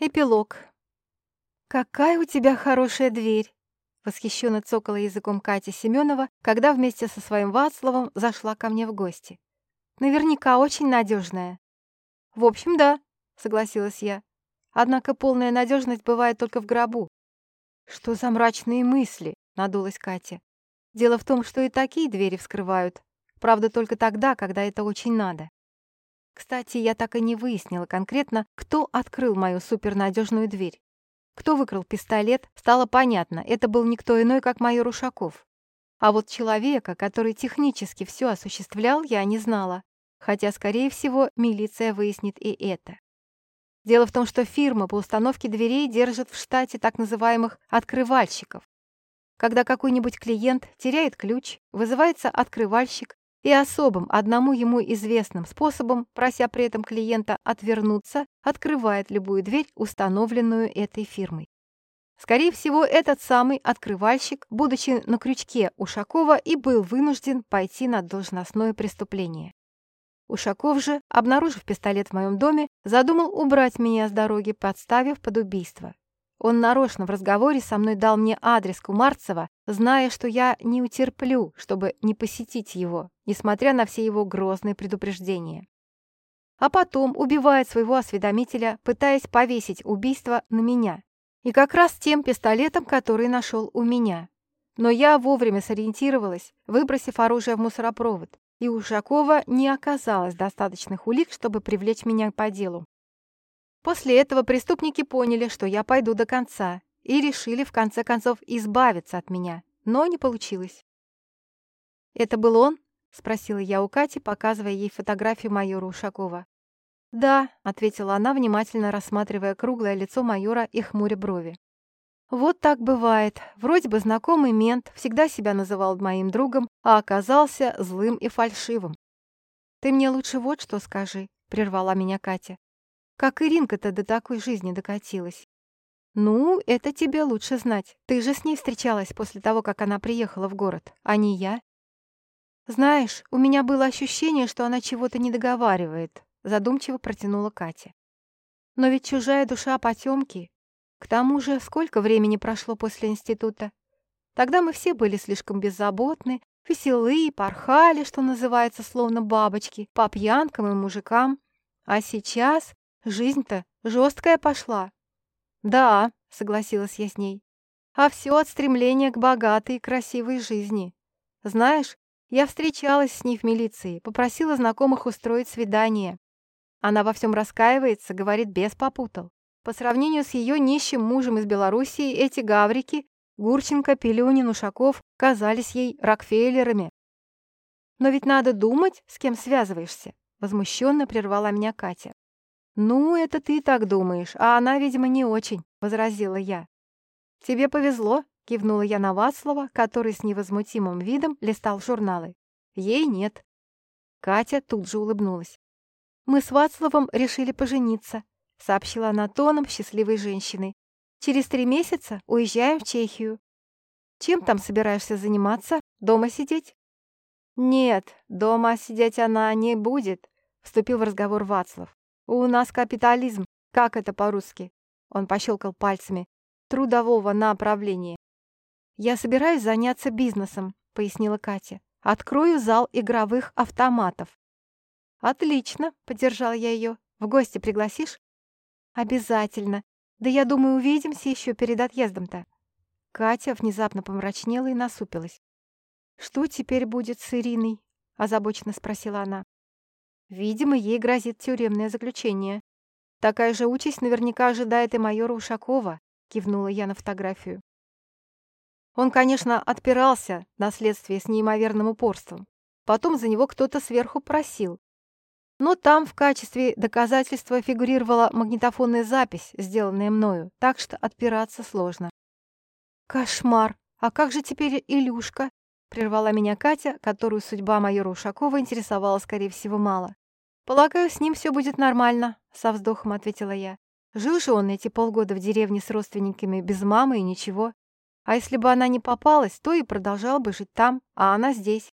Эпилог. «Какая у тебя хорошая дверь!» Восхищенно цокала языком Катя Семенова, когда вместе со своим Вацлавом зашла ко мне в гости. «Наверняка очень надежная». «В общем, да», — согласилась я. «Однако полная надежность бывает только в гробу». «Что за мрачные мысли?» — надулась Катя. «Дело в том, что и такие двери вскрывают. Правда, только тогда, когда это очень надо. Кстати, я так и не выяснила конкретно, кто открыл мою супернадежную дверь. Кто выкрал пистолет, стало понятно, это был никто иной, как майор Ушаков. А вот человека, который технически все осуществлял, я не знала. Хотя, скорее всего, милиция выяснит и это. Дело в том, что фирма по установке дверей держит в штате так называемых «открывальщиков». Когда какой-нибудь клиент теряет ключ, вызывается открывальщик и особым, одному ему известным способом, прося при этом клиента отвернуться, открывает любую дверь, установленную этой фирмой. Скорее всего, этот самый открывальщик, будучи на крючке Ушакова, и был вынужден пойти на должностное преступление. Ушаков же, обнаружив пистолет в моем доме, задумал убрать меня с дороги, подставив под убийство. Он нарочно в разговоре со мной дал мне адрес Кумарцева, зная, что я не утерплю, чтобы не посетить его, несмотря на все его грозные предупреждения. А потом убивает своего осведомителя, пытаясь повесить убийство на меня. И как раз тем пистолетом, который нашел у меня. Но я вовремя сориентировалась, выбросив оружие в мусоропровод, и у Ушакова не оказалось достаточных улик, чтобы привлечь меня по делу. После этого преступники поняли, что я пойду до конца, и решили в конце концов избавиться от меня, но не получилось. «Это был он?» — спросила я у Кати, показывая ей фотографию майора Ушакова. «Да», — ответила она, внимательно рассматривая круглое лицо майора и хмуря брови. «Вот так бывает. Вроде бы знакомый мент всегда себя называл моим другом, а оказался злым и фальшивым». «Ты мне лучше вот что скажи», — прервала меня Катя. Как Иринка-то до такой жизни докатилась? Ну, это тебе лучше знать. Ты же с ней встречалась после того, как она приехала в город, а не я. Знаешь, у меня было ощущение, что она чего-то не договаривает, задумчиво протянула Катя. Но ведь чужая душа потемки. К тому же, сколько времени прошло после института? Тогда мы все были слишком беззаботны, веселые, порхали, что называется, словно бабочки, по пьянкам и мужикам. А сейчас Жизнь-то жесткая пошла. Да, согласилась я с ней. А все от стремления к богатой и красивой жизни. Знаешь, я встречалась с ней в милиции, попросила знакомых устроить свидание. Она во всем раскаивается, говорит, без попутал. По сравнению с ее нищим мужем из Белоруссии, эти гаврики, Гурченко, Пелюнин, Ушаков, казались ей Рокфеллерами. «Но ведь надо думать, с кем связываешься», — возмущенно прервала меня Катя. «Ну, это ты так думаешь, а она, видимо, не очень», — возразила я. «Тебе повезло», — кивнула я на Вацлава, который с невозмутимым видом листал журналы. «Ей нет». Катя тут же улыбнулась. «Мы с Вацлавом решили пожениться», — сообщила она тоном счастливой женщины. «Через три месяца уезжаем в Чехию. Чем там собираешься заниматься? Дома сидеть?» «Нет, дома сидеть она не будет», — вступил в разговор Вацлав. «У нас капитализм. Как это по-русски?» Он пощелкал пальцами. «Трудового направления». «Я собираюсь заняться бизнесом», — пояснила Катя. «Открою зал игровых автоматов». «Отлично», — поддержала я ее. «В гости пригласишь?» «Обязательно. Да я думаю, увидимся еще перед отъездом-то». Катя внезапно помрачнела и насупилась. «Что теперь будет с Ириной?» — озабоченно спросила она. Видимо, ей грозит тюремное заключение. Такая же участь наверняка ожидает и майора Ушакова, кивнула я на фотографию. Он, конечно, отпирался на следствие с неимоверным упорством. Потом за него кто-то сверху просил. Но там в качестве доказательства фигурировала магнитофонная запись, сделанная мною, так что отпираться сложно. «Кошмар! А как же теперь Илюшка?» Прервала меня Катя, которую судьба майора Ушакова интересовала, скорее всего, мало. «Полагаю, с ним все будет нормально», — со вздохом ответила я. «Жил же он эти полгода в деревне с родственниками, без мамы и ничего. А если бы она не попалась, то и продолжал бы жить там, а она здесь.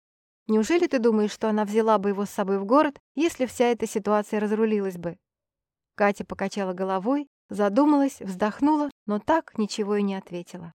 Неужели ты думаешь, что она взяла бы его с собой в город, если вся эта ситуация разрулилась бы?» Катя покачала головой Задумалась, вздохнула, но так ничего и не ответила.